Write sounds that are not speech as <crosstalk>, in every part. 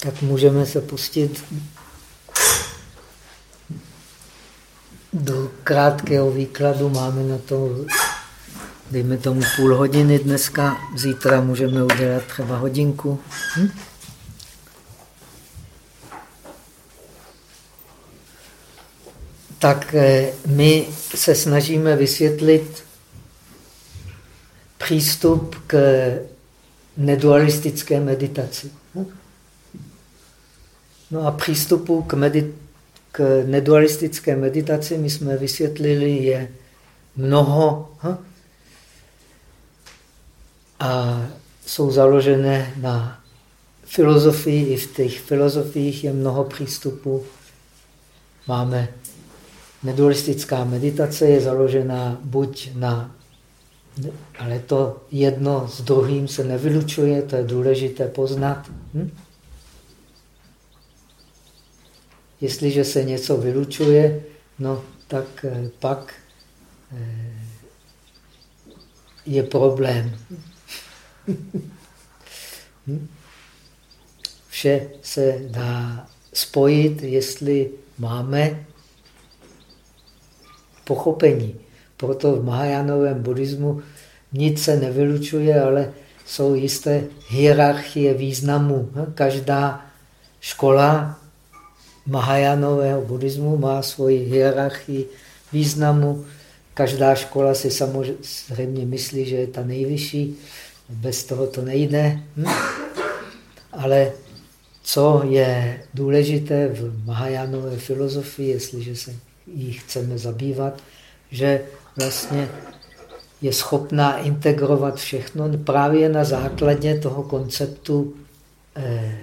tak můžeme se pustit do krátkého výkladu. Máme na to, dejme tomu, půl hodiny dneska. Zítra můžeme udělat třeba hodinku. Hm? Tak eh, my se snažíme vysvětlit přístup k nedualistické meditaci. No a přístupu k, medit k nedualistické meditaci my jsme vysvětlili je mnoho ha? a jsou založené na filozofii. I v těch filozofiích je mnoho přístupů. Máme nedualistická meditace, je založená buď na ale to jedno s druhým se nevylučuje, to je důležité poznat. Hm? Jestliže se něco vylučuje, no tak eh, pak eh, je problém. <laughs> Hm? Vše se dá spojit, jestli máme pochopení. Proto v Mahajánovém buddhismu nic se nevylučuje, ale jsou jisté hierarchie významů. Každá škola Mahajánového buddhismu má svoji hierarchii významu. Každá škola si samozřejmě myslí, že je ta nejvyšší. Bez toho to nejde. Hm? Ale co je důležité v Mahajánové filozofii, jestliže se jí chceme zabývat, že vlastně je schopná integrovat všechno právě na základě toho konceptu eh,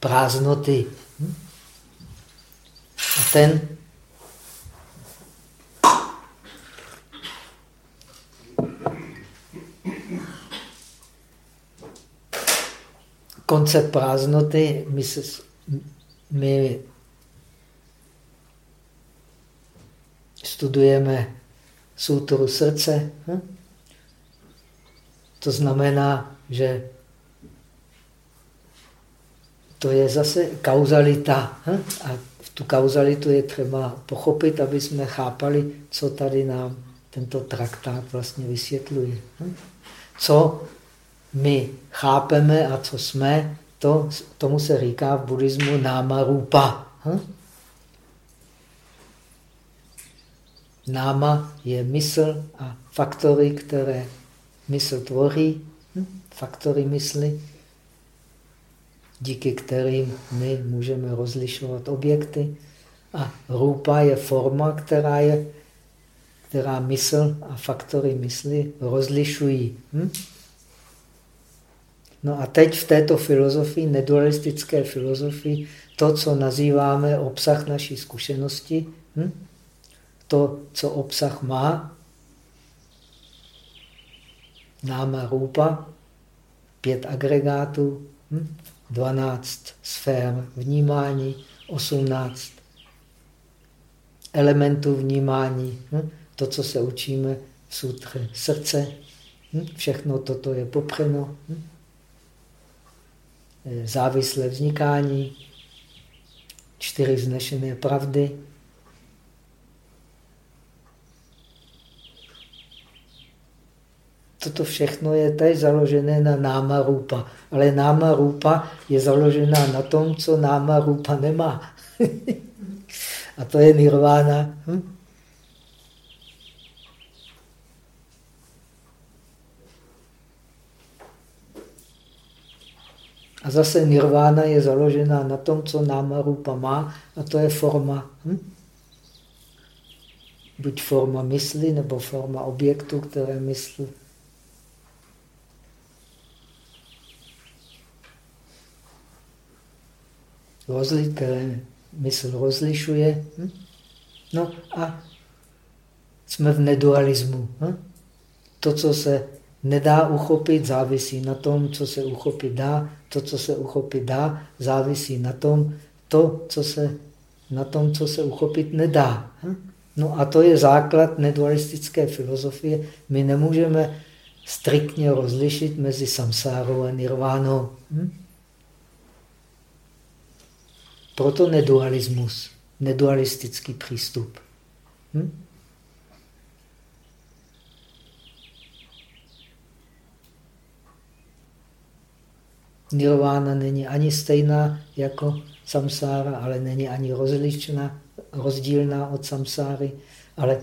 prázdnoty. Hm? A ten koncept prázdnoty, my, se, my studujeme sutru srdce. Hm? To znamená, že to je zase kauzalita. Hm? A tu kauzalitu je třeba pochopit, aby jsme chápali, co tady nám tento traktát vlastně vysvětluje. Hm? Co my chápeme a co jsme, to, tomu se říká v buddhismu náma rupa. Hm? Náma je mysl a faktory, které mysl tvoří, hm? faktory mysli, díky kterým my můžeme rozlišovat objekty. A rupa je forma, která, je, která mysl a faktory mysli rozlišují. Hm? No a teď v této filozofii, nedualistické filozofii, to, co nazýváme obsah naší zkušenosti, hm? to, co obsah má, náma rupa, pět agregátů, hm? 12 sfér vnímání, 18 elementů vnímání, hm? to, co se učíme v sutře srdce, hm? všechno toto je popřeno. Hm? Závislé vznikání, čtyři vznešené pravdy, Toto všechno je tady založené na náma rupa. Ale náma rupa je založená na tom, co náma rupa nemá. <laughs> A to je nirvána. Hm? A zase nirvána je založená na tom, co náma rupa má, a to je forma. Hm? Buď forma mysli, nebo forma objektu, které mysl rozli, které mysl rozlišuje. Hm? No a jsme v nedualismu. Hm? To, co se nedá uchopit, závisí na tom, co se uchopit dá. To, co se uchopit dá, závisí na tom, to, co se, na tom, co se uchopit nedá. Hm? No a to je základ nedualistické filozofie. My nemůžeme striktně rozlišit mezi samsárou a nirvánou. Hm? Proto nedualismus, nedualistický přístup. Hm? Nirvana není ani stejná jako samsára, ale není ani rozličná, rozdílná od samsáry, ale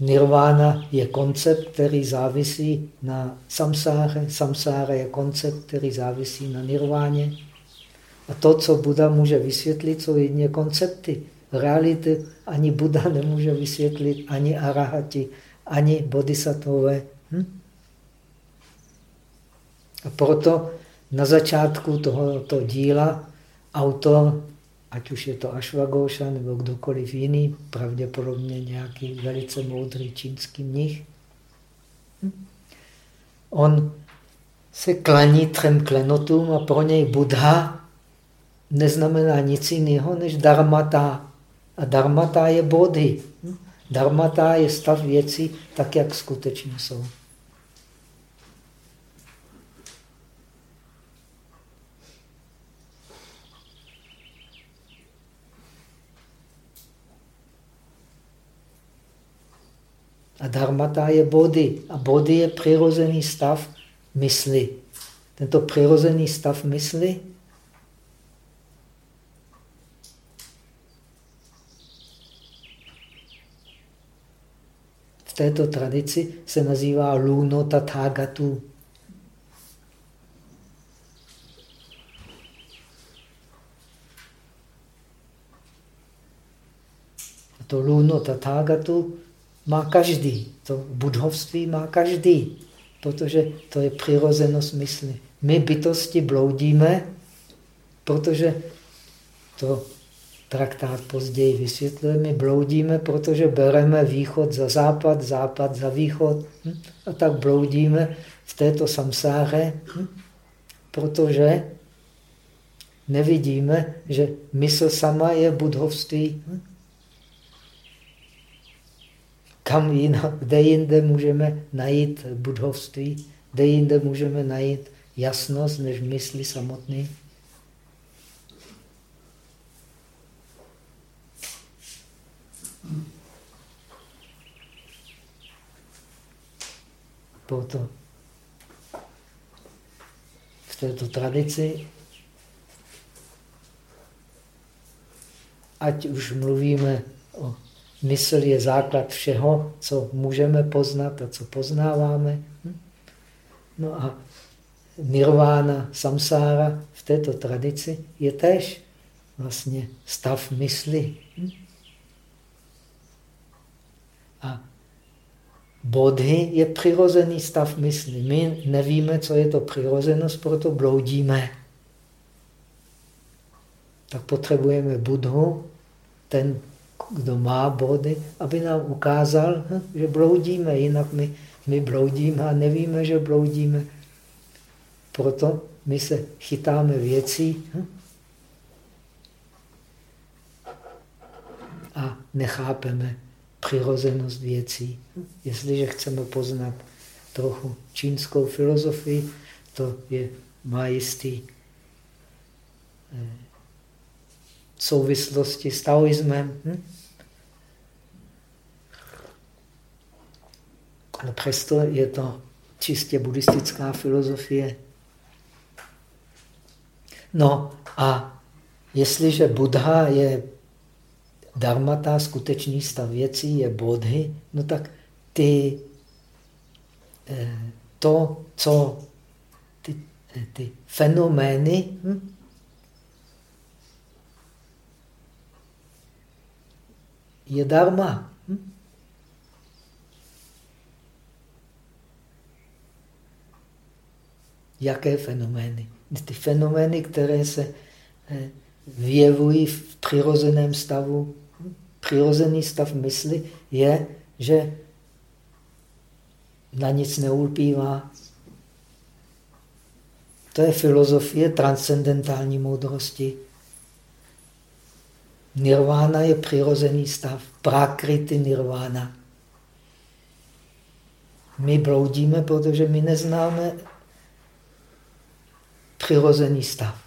nirvana je koncept, který závisí na samsáře, samsára je koncept, který závisí na nirváně. A to, co Buda může vysvětlit, jsou jedně koncepty. Reality ani Buda nemůže vysvětlit, ani arahati, ani bodhisattvové. Hm? A proto na začátku tohoto díla autor, ať už je to Ashwagosha nebo kdokoliv jiný, pravděpodobně nějaký velice moudrý čínský mnich, on se klaní třem klenotům a pro něj Buddha neznamená nic jiného než dharmata. A dharmata je bodhy. Dharmata je stav věcí tak, jak skutečně jsou. A dharmata je body. A body je přirozený stav mysli. Tento přirozený stav mysli této tradici se nazývá luno tathagatu. A to luno tathagatu má každý. To budhovství má každý, protože to je přirozenost mysli. My bytosti bloudíme, protože to traktát později vysvětluje, my bloudíme, protože bereme východ za západ, západ za východ. Hm? A tak bloudíme v této samsáře, hm? protože nevidíme, že mysl sama je budhovství. Hm? Kam jinak, kde jinde můžeme najít budhovství, kde jinde můžeme najít jasnost, než mysli samotný. Proto v této tradici, ať už mluvíme o Mysl je základ všeho, co můžeme poznat a co poznáváme. Hm? No a nirvána, samsára v této tradici je tež vlastně stav mysli. Hm? A bodhy je přirozený stav mysli. My nevíme, co je to přirozenost, proto bloudíme. Tak potřebujeme budhu, ten kdo má body, aby nám ukázal, hm, že bloudíme, jinak my, my bloudíme a nevíme, že bloudíme. Proto my se chytáme věcí hm, a nechápeme přirozenost věcí. Jestliže chceme poznat trochu čínskou filozofii, to je, má jistý eh, souvislosti s taoismem. Hm? Ale přesto je to čistě buddhistická filozofie. No a jestliže Buddha je dharmata, skutečný stav věcí, je bodhy, no tak ty, eh, to, co ty, eh, ty fenomény, hm? je dharma. Hm? Jaké fenomény? Ty fenomény, které se eh, vyjevují v přirozeném stavu. Hm? Přirozený stav mysli je, že na nic neulpívá. To je filozofie transcendentální moudrosti. Nirvana je přirozený stav, prakrity nirvana. My bloudíme, protože my neznáme přirozený stav.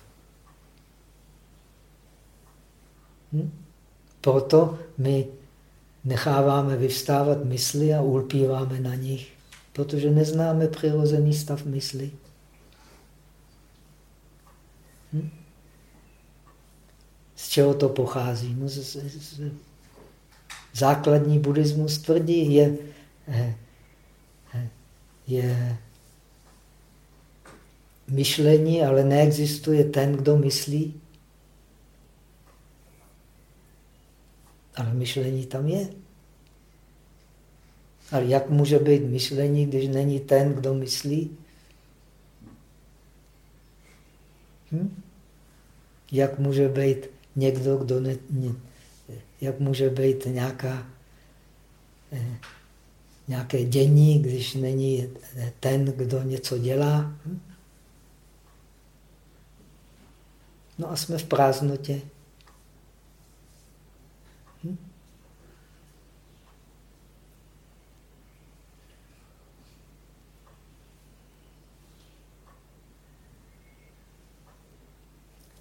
Proto my necháváme vyvstávat mysli a ulpíváme na nich, protože neznáme přirozený stav mysli. Hm? Z čeho to pochází? No, z, z, z, základní buddhismus tvrdí, je, eh, eh, je myšlení, ale neexistuje ten, kdo myslí. Ale myšlení tam je. Ale jak může být myšlení, když není ten, kdo myslí? Hm? Jak může být někdo, kdo ne, ne, jak může být nějaká, eh, nějaké dění, když není ten, kdo něco dělá? Hm? No a jsme v prázdnotě.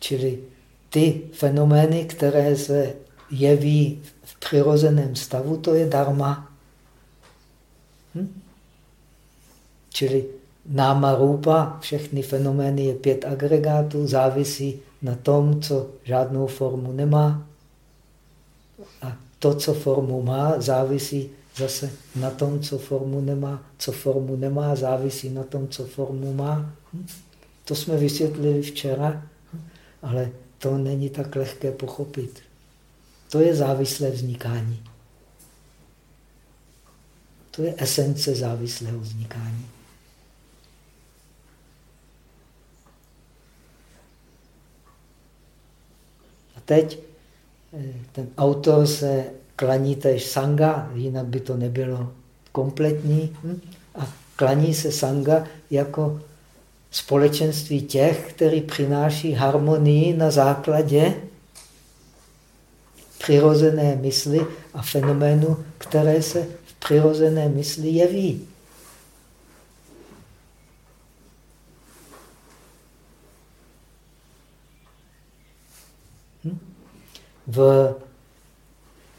Čili ty fenomény, které se jeví v přirozeném stavu, to je dharma. Hm? Čili náma rupa, všechny fenomény je pět agregátů, závisí na tom, co žádnou formu nemá. A to, co formu má, závisí zase na tom, co formu nemá. Co formu nemá, závisí na tom, co formu má. Hm? To jsme vysvětlili včera? Ale to není tak lehké pochopit. To je závislé vznikání. To je esence závislého vznikání. A teď eh, ten autor se klaní též sanga, jinak by to nebylo kompletní. Hm? A klaní se sanga jako společenství těch, který přináší harmonii na základě přirozené mysli a fenoménu, které se v přirozené mysli jeví. Hm? V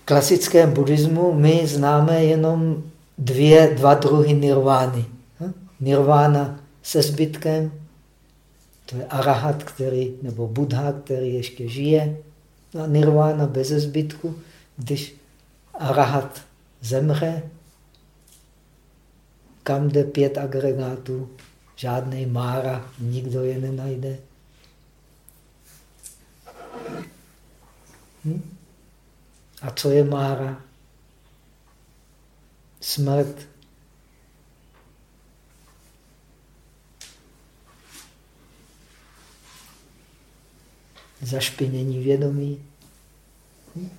klasickém buddhismu my známe jenom dvě, dva druhy nirvány. Hm? Nirvána se zbytkem, to je arahat, který, nebo buddha, který ještě žije, a nirvána bez zbytku, když arahat zemře, kam jde pět agregátů, žádný mára, nikdo je nenajde. Hm? A co je mára? Smrt. Zašpinění vědomí. Hm?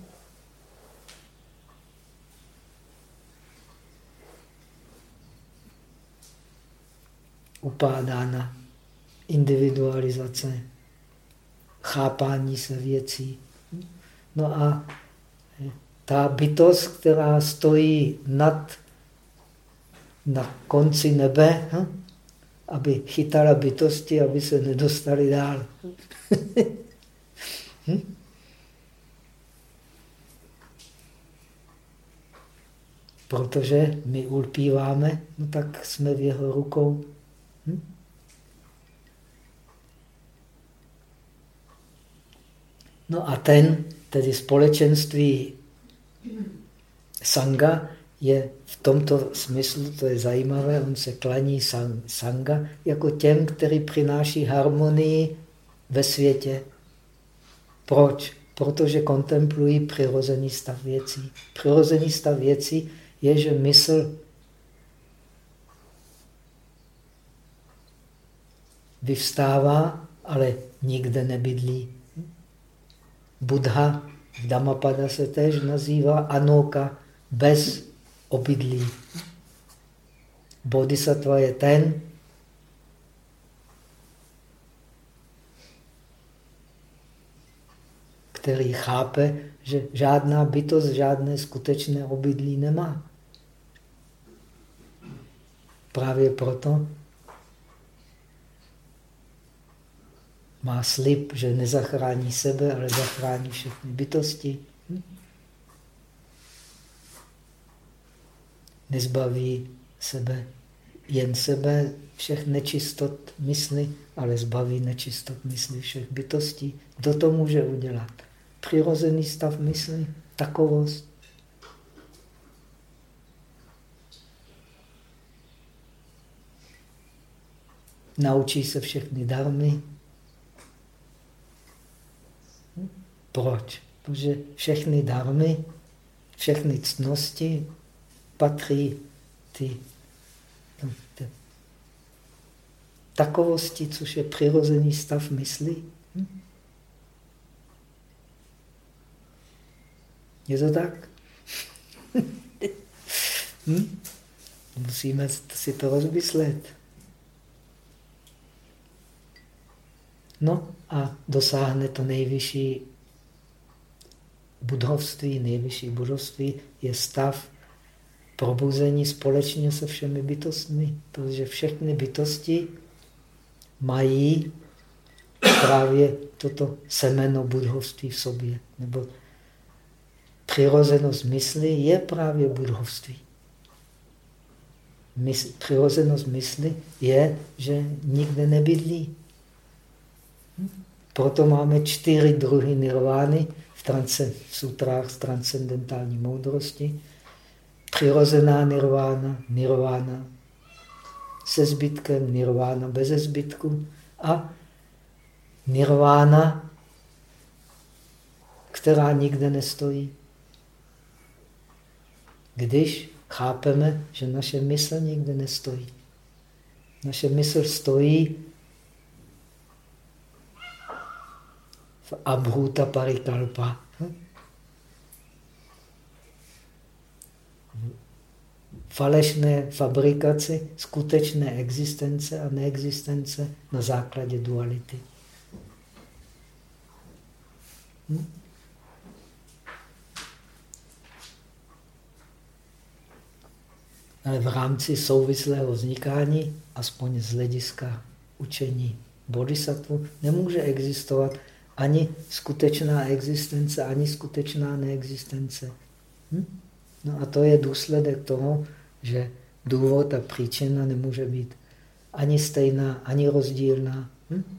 Upádána individualizace, chápání se věcí. No a ta bytost, která stojí nad, na konci nebe, hm? aby chytala bytosti, aby se nedostali dál. <laughs> hm? Protože my ulpíváme, no tak jsme v jeho rukou. Hm? No a ten, tedy společenství Sanga je v tomto smyslu, to je zajímavé, on se klaní sanga jako těm, který přináší harmonii ve světě. Proč? Protože kontemplují přirozený stav věcí. Přirozený stav věcí je, že mysl vyvstává, ale nikde nebydlí. Buddha v Dhammapada se též nazývá Anoka, bez obydlí. Bodhisattva je ten, který chápe, že žádná bytost žádné skutečné obydlí nemá. Právě proto má slib, že nezachrání sebe, ale zachrání všechny bytosti. Nezbaví sebe jen sebe, všech nečistot mysli, ale zbaví nečistot mysli všech bytostí. Kdo to může udělat? Přirozený stav mysli, takovost. Naučí se všechny darmy. Proč? Protože všechny darmy, všechny ctnosti patří ty, no, ty takovosti, což je přirozený stav mysli. Je to tak? <laughs> hm? Musíme si to rozmyslet. No a dosáhne to nejvyšší budovství, nejvyšší budovství je stav probuzení společně se všemi bytostmi, protože všechny bytosti mají právě toto semeno budhovství v sobě. Nebo přirozenost mysli je právě budhovství. Mysl, přirozenost mysli je, že nikde nebydlí. Proto máme čtyři druhy nirvány v, trance, v sutrách z transcendentální moudrosti. Přirozená nirvána, nirvána se zbytkem, nirvána bez zbytku a nirvána, která nikde nestojí. Když chápeme, že naše mysl nikde nestojí. Naše mysl stojí abhuta parikalpa. falešné fabrikaci skutečné existence a neexistence na základě duality. Hm? Ale v rámci souvislého vznikání, aspoň z hlediska učení bodhisattva, nemůže existovat ani skutečná existence, ani skutečná neexistence. Hm? No a to je důsledek toho, že důvod a příčina nemůže být ani stejná, ani rozdílná. Hm?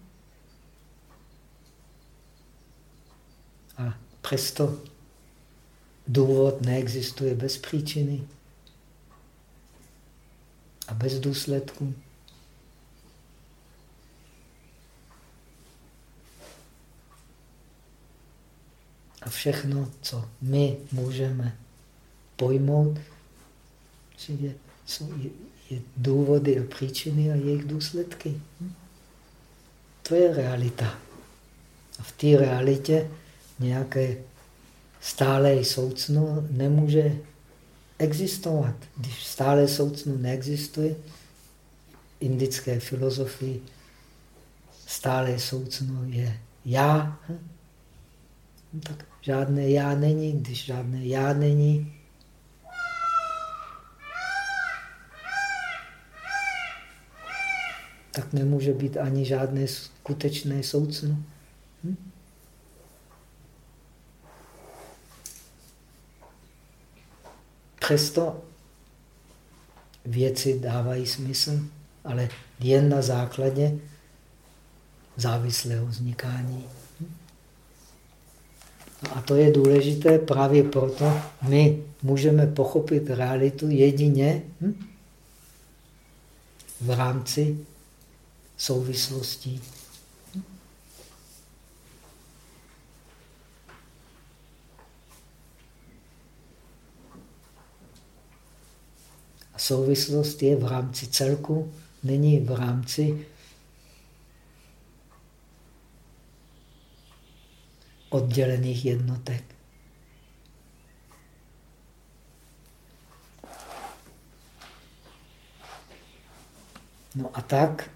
A přesto důvod neexistuje bez příčiny a bez důsledku. A všechno, co my můžeme pojmout, je, jsou, je, je důvody a příčiny a jejich důsledky. Hm? To je realita. A v té realitě nějaké stále soucno nemůže existovat. Když stále soucno neexistuje, indické filozofii stále soucno je já, hm? tak žádné já není. Když žádné já není, tak nemůže být ani žádné skutečné soucno. Hm? Přesto věci dávají smysl, ale jen na základě závislého vznikání. Hm? A to je důležité, právě proto my můžeme pochopit realitu jedině hm? v rámci souvislostí. A souvislost je v rámci celku, není v rámci oddělených jednotek. No a tak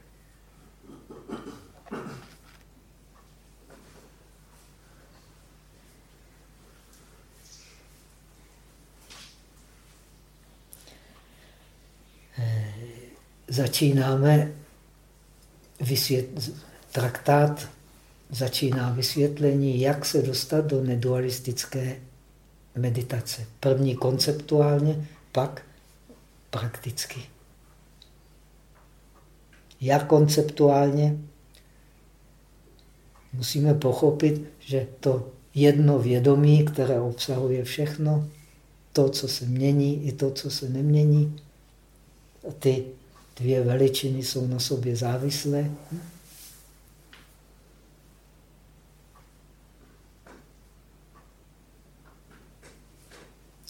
začínáme vysvět... traktát, začíná vysvětlení, jak se dostat do nedualistické meditace. První konceptuálně, pak prakticky. Jak konceptuálně? Musíme pochopit, že to jedno vědomí, které obsahuje všechno, to, co se mění, i to, co se nemění, ty dvě veličiny jsou na sobě závislé.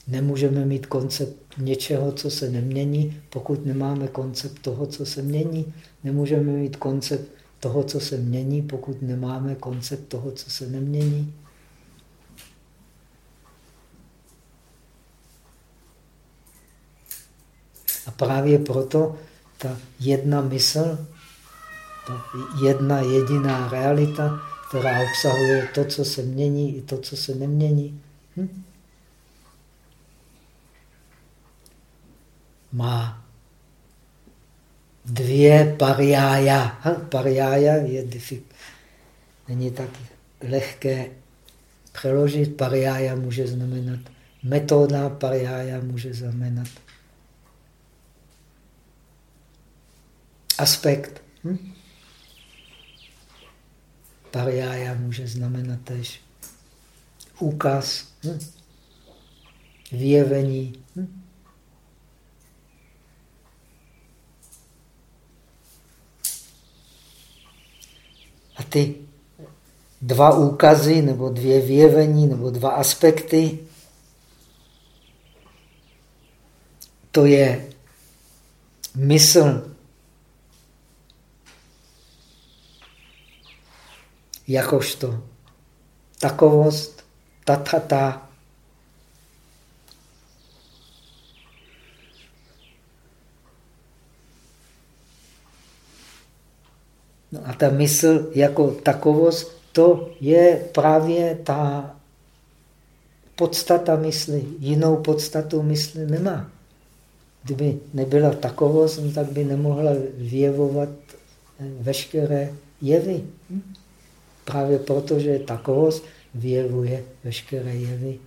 Nemůžeme mít koncept něčeho, co se nemění, pokud nemáme koncept toho, co se mění. Nemůžeme mít koncept toho, co se mění, pokud nemáme koncept toho, co se nemění. A právě proto ta jedna mysl, ta jedna jediná realita, která obsahuje to, co se mění, i to, co se nemění, hm? Má dvě pariája. Pariája je není tak lehké přeložit. Pariája může znamenat metoda, pariája může znamenat aspekt. Hm? Pariája může znamenat tež úkaz, hm? vyjevení. Hm? Ty dva úkazy, nebo dvě vyjevení, nebo dva aspekty, to je mysl jakožto takovost, tatata. No a ta mysl jako takovost, to je právě ta podstata mysli. Jinou podstatu mysli nemá. Kdyby nebyla takovost, no tak by nemohla vyjevovat veškeré jevy. Právě proto, že takovost vyjevuje veškeré jevy.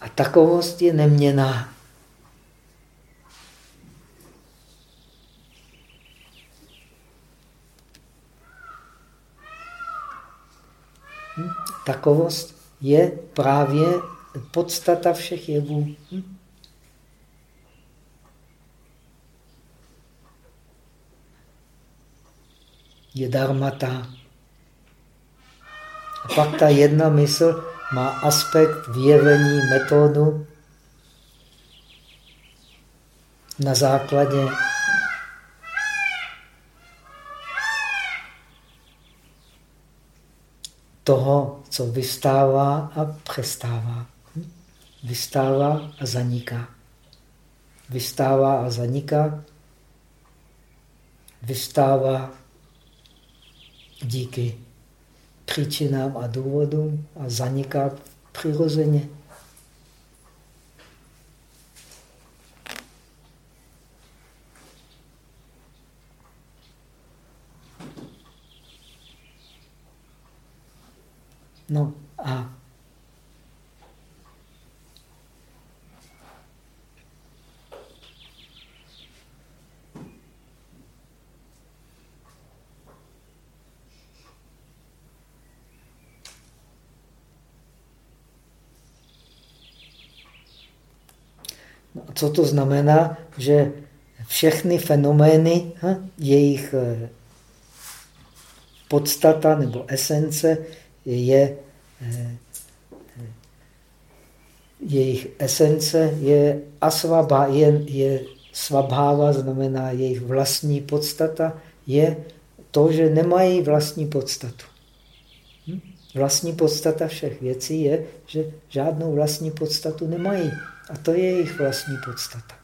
A takovost je neměná. Hm? Takovost je právě podstata všech jevů. Hm? je darmata. A pak ta jedna mysl má aspekt vyjevení metodu na základě toho, co vystává a přestává. Vystává a zaniká. Vystává a zaniká. Vystává díky příčinám a důvodům a zaniká přirozeně. No a co to znamená? Že všechny fenomény, jejich eh, podstata nebo esence je eh, jejich esence je asvaba, je, je svabháva, znamená jejich vlastní podstata, je to, že nemají vlastní podstatu. Hm? Vlastní podstata všech věcí je, že žádnou vlastní podstatu nemají. A to je jejich vlastní podstata.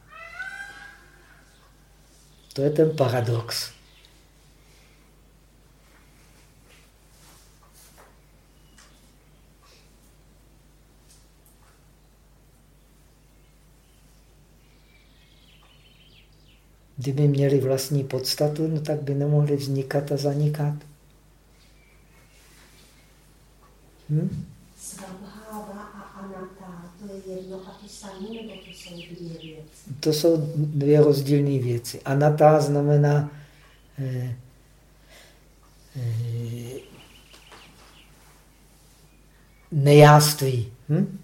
To je ten paradox. Kdyby měli vlastní podstatu, no tak by nemohli vznikat a zanikat. Hm? To je jedno a to samé, nebo to jsou dvě věci? To jsou dvě rozdílné věci. Anata znamená eh, eh, nejáství. Hm?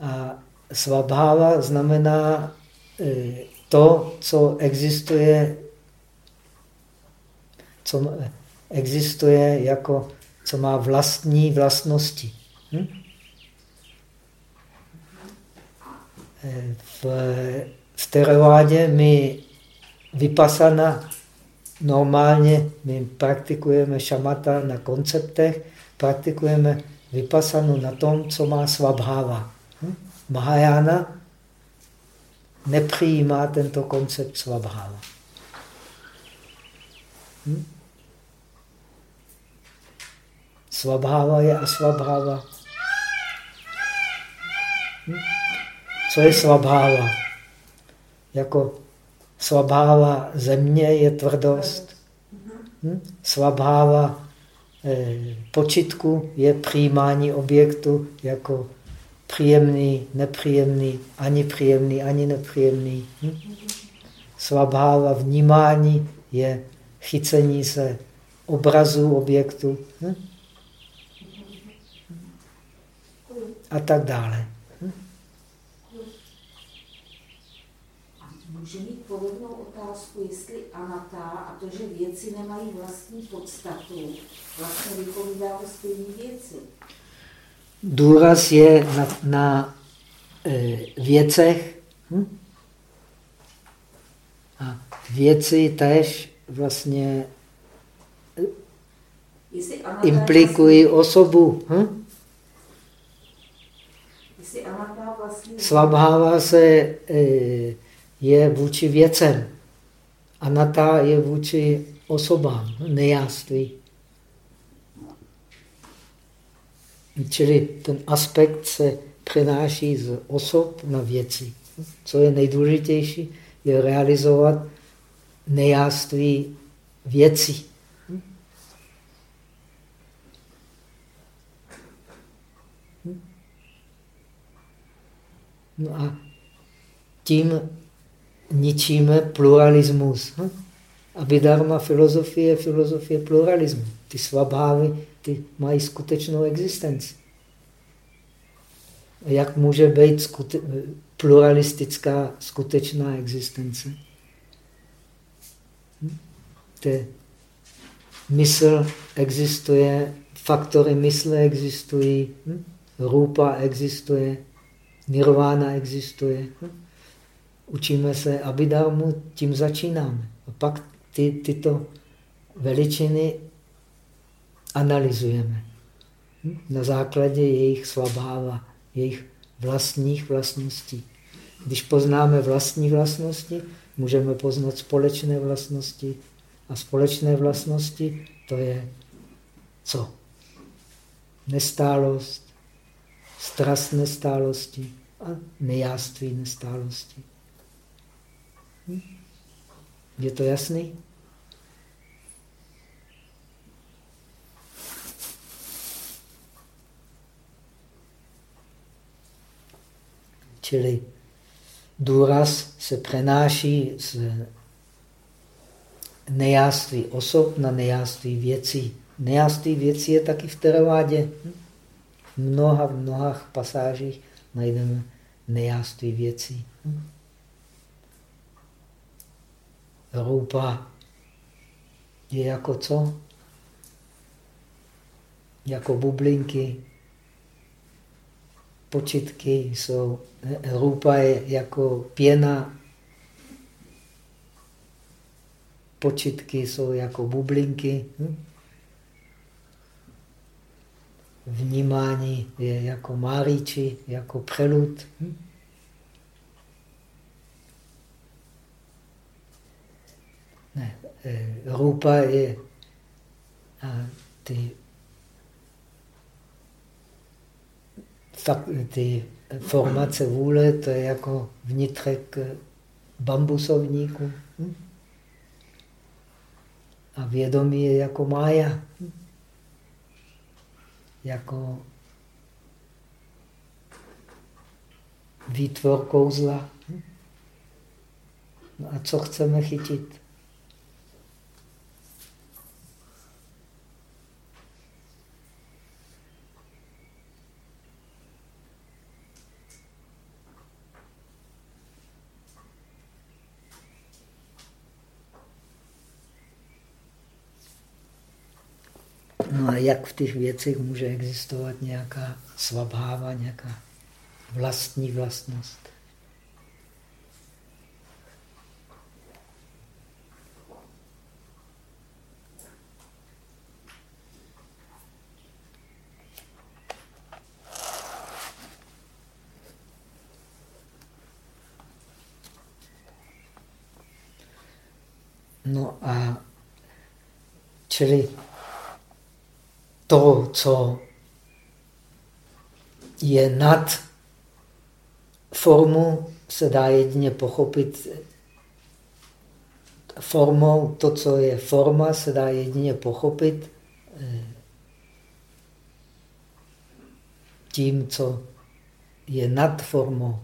A svabháva znamená eh, to, co existuje, co existuje jako, co má vlastní vlastnosti. Hm? V, v teravádě my vypasana normálně, my praktikujeme šamata na konceptech, praktikujeme vypasanu na tom, co má svabháva. Hm? Mahajana nepřijímá tento koncept svabháva. Hm? Svabháva je asvabháva. Hm? Co je svabháva? Jako svabháva země je tvrdost. Hm? Svabháva eh, počitku je přijímání objektu jako příjemný, nepříjemný, ani příjemný, ani nepříjemný. Hm? Svabháva vnímání je chycení se obrazu objektu hm? a tak dále. Hm? Může mít podobnou otázku, jestli anata a to, že věci nemají vlastní podstatu, vlastně vypovídá o stejné věci důraz je na, na e, věcech. Hm? A věci tež vlastně implikují osobu. Hm? Svabháva se e, je vůči věcem. Anata je vůči osobám, nejáství. Čili ten aspekt se přenáší z osob na věci. Co je nejdůležitější, je realizovat nejáství věcí. No a tím ničíme pluralismus. Abhidharma filozofie je filozofie pluralismu. Ty svabhávy ty mají skutečnou existenci. Jak může být skute pluralistická skutečná existence? Hm? Mysl existuje, faktory mysle existují, hm? rupa existuje, nirvana existuje. Hm? Učíme se abidarmu, tím začínáme. A pak ty, tyto veličiny analyzujeme. Na základě jejich slabáva, jejich vlastních vlastností. Když poznáme vlastní vlastnosti, můžeme poznat společné vlastnosti. A společné vlastnosti to je co? Nestálost, strast nestálosti a nejáství nestálosti. Hm? Je to jasný? Čili důraz se přenáší z nejáství osob na nejáství věcí. Nejáství věcí je taky v teravádě. V mnoha, v mnoha pasážích najdeme nejáství věcí. Rupa je jako co? Jako bublinky, počitky jsou, rupa je jako pěna, počitky jsou jako bublinky, hm? vnímání je jako máriči, jako prelud. Hm? Ne, e, rupa je a ty ty formace vůle, to je jako vnitřek bambusovníku. Hm? A vědomí je jako mája. Hm? Jako výtvor kouzla. No a co chceme chytit? No a jak v těch věcech může existovat nějaká svabháva, nějaká vlastní vlastnost? No a čili to, co je nad formu, se dá jedině pochopit formou. To, co je forma, se dá jedině pochopit eh, tím, co je nad formou.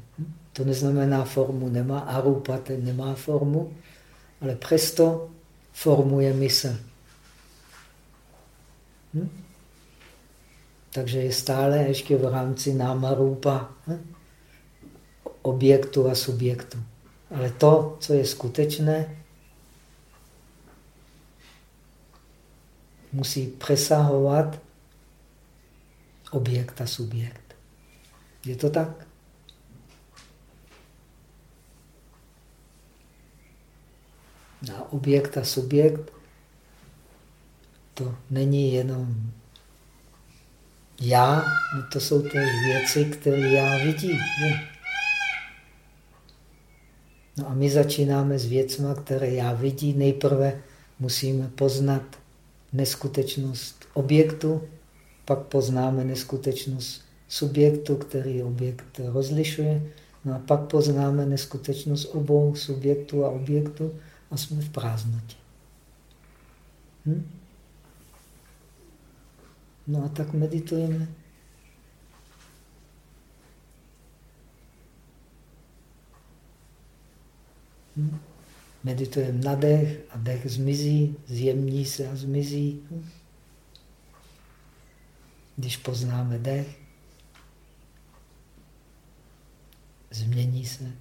To neznamená formu nemá, arupate nemá formu, ale přesto formuje mysl. Hm? Takže je stále ještě v rámci námarupa hm? objektu a subjektu. Ale to, co je skutečné, musí přesahovat objekt a subjekt. Je to tak? Na objekt a subjekt to není jenom já, no to jsou ty věci, které já vidím. Ne? No a my začínáme s věcmi, které já vidí. Nejprve musíme poznat neskutečnost objektu, pak poznáme neskutečnost subjektu, který objekt rozlišuje, no a pak poznáme neskutečnost obou subjektu a objektu a jsme v prázdnotě. Hm? No a tak meditujeme. Hm? Meditujeme na dech a dech zmizí, zjemní se a zmizí. Hm? Když poznáme dech, změní se.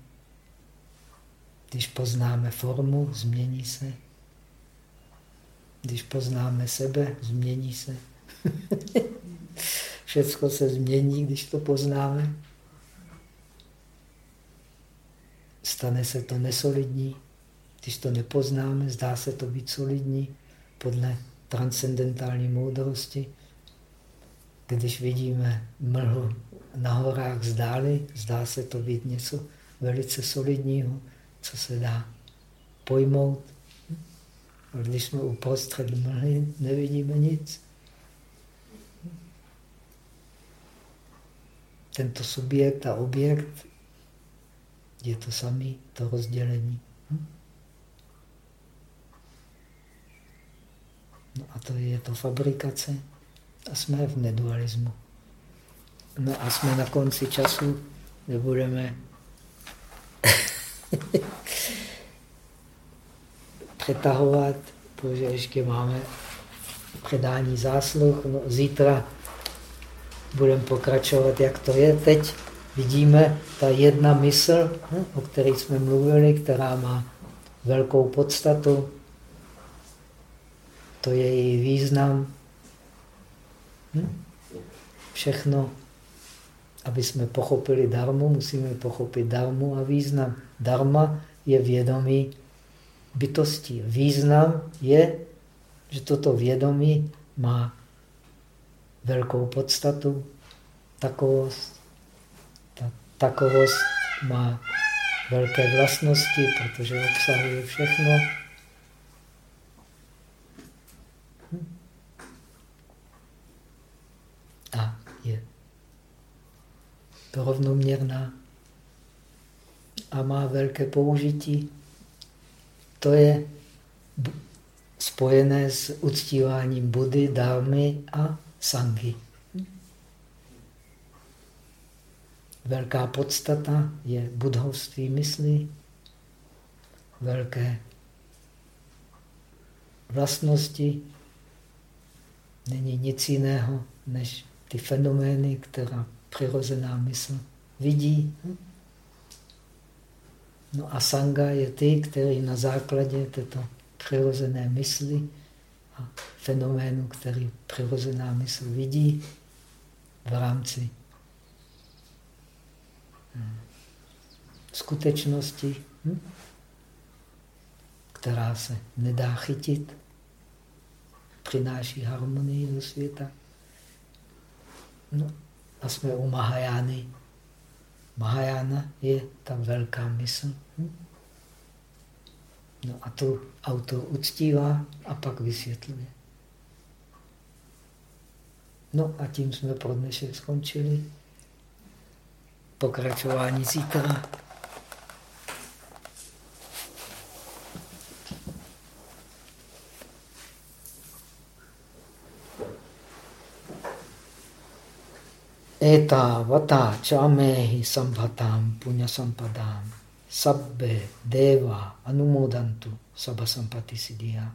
Když poznáme formu, změní se. Když poznáme sebe, změní se. <laughs> Všechno se změní, když to poznáme. Stane se to nesolidní. Když to nepoznáme, zdá se to být solidní podle transcendentální moudrosti. Když vidíme mlhu na horách zdáli, zdá se to být něco velice solidního, co se dá pojmout. Ale když jsme uprostřed mlhy, nevidíme nic. Tento subjekt a objekt je to samý, to rozdělení. Hm? No a to je to fabrikace a jsme v nedualismu. No a jsme na konci času, kde budeme <laughs> přetahovat, protože ještě máme předání zásluh. No, zítra budeme pokračovat, jak to je. Teď vidíme ta jedna mysl, hm, o které jsme mluvili, která má velkou podstatu. To je její význam. Hm? Všechno, aby jsme pochopili darmu, musíme pochopit darmu a význam. Darma je vědomí bytosti. Význam je, že toto vědomí má velkou podstatu, takovost. Ta takovost má velké vlastnosti, protože obsahuje všechno. Hm. A je rovnoměrná a má velké použití. To je spojené s uctíváním Budy, dármy a sangy. velká podstata je budhovství mysli, velké vlastnosti není nic jiného, než ty fenomény, která přirozená mysl vidí. No a sanga je ty, který na základě této přirozené mysli a fenoménu, který přirozená mysl vidí v rámci hm, skutečnosti, hm, která se nedá chytit, přináší harmonii do světa. No a jsme u Mahajány. Mahajána je ta velká mysl. Hm? No a tu autor uctívá a pak vysvětluje. No a tím jsme pro dnešek skončili. Pokračování zítra. Eta vata chamehi sambhatam punya sampadam sabbe deva anumodantu sabha sampati siddhya.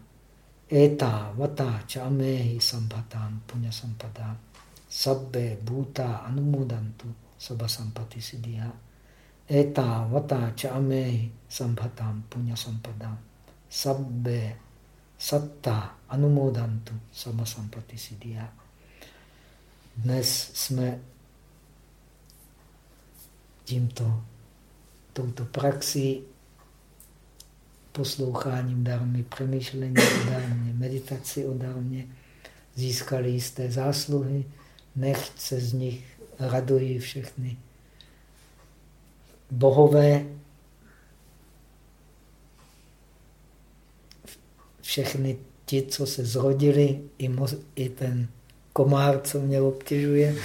Eta vata chamehi sambhatam punya sampadam sabbe bhuta anumodantu sabha sampati siddhya. Eta vata chamehi sambhatam punya sampadam sabbe satta anumodantu sabha sampati siddhya. Dnes jsme tímto, touto praxi, posloucháním darmy, přemýšlení o darmě, meditaci o darmě, získali jisté zásluhy, nechť se z nich radují všechny bohové, všechny ti, co se zrodili, i, mo, i ten komár, co mě obtěžuje. <laughs>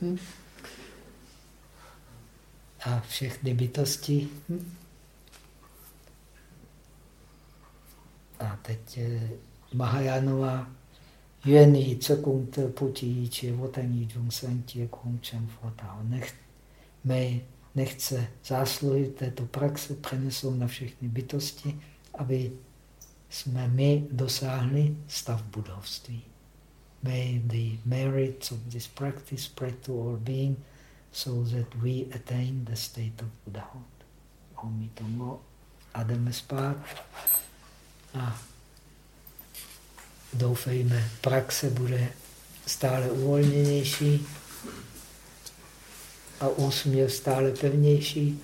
<laughs> a všechny bytosti. A teď eh, Mahajánová Yuan yi ce kung te puti či wotan yi jung san tě kung čem fotao. Nech, nechce zásluhy této praxe přenesou na všechny bytosti, aby jsme my dosáhli stav budovství. May the merits of this practice spread to all beings so that we attain the state of Buddhahood. Omí tomu a spát a doufejme, praxe bude stále uvolněnější a úsměv stále pevnější.